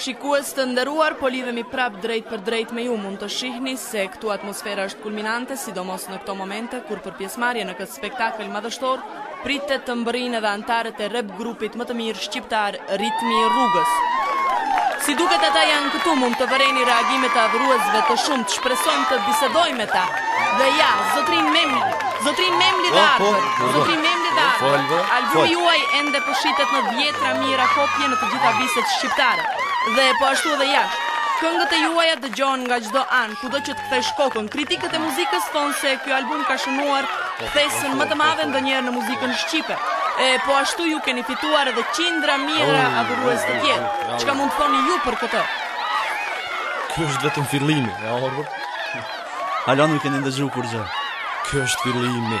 Shikues të nderuar, po lidhemi prapë drejtpërdrejt me ju mund të shihni se këtu atmosfera është kulminante, sidomos në këto momente kur për pjesëmarrje në këtë spektakl madhështor, pritet të mbërrijnë edhe anëtarët e rep grupit më të mirë shqiptar Ritmi i Rrugës. Si duket ata janë këtu mund të vëreni reagimet e adhuruesve të shumtë, shpresojmë të bisedojmë me ta. Dhe ja, zotëri Memli, zotëri Memli dhe po, po, Arbër, po, zotëri Memli dhe Arbër, albumi juaj ende po shitet në dhjetëra mijëra kopje në të gjitha viset shqiptare, dhe po ashtu edhe jashtë. Këngët e juaja dëgjohen nga çdo anë, kudo që të kthesh kokën. Kritikët e muzikës thonë se ky album ka shënuar kthesën më të madhe ndonjëherë në muzikën shqipe. E po ashtu ju keni fituar edhe qindra mijëra oh, adhurues të tjerë. Çka mund të thoni ju për këtë? Ky është vetëm fillimi, e ardhur. Hala nuk keni ndëgju kurrgjë. Ky është fillimi.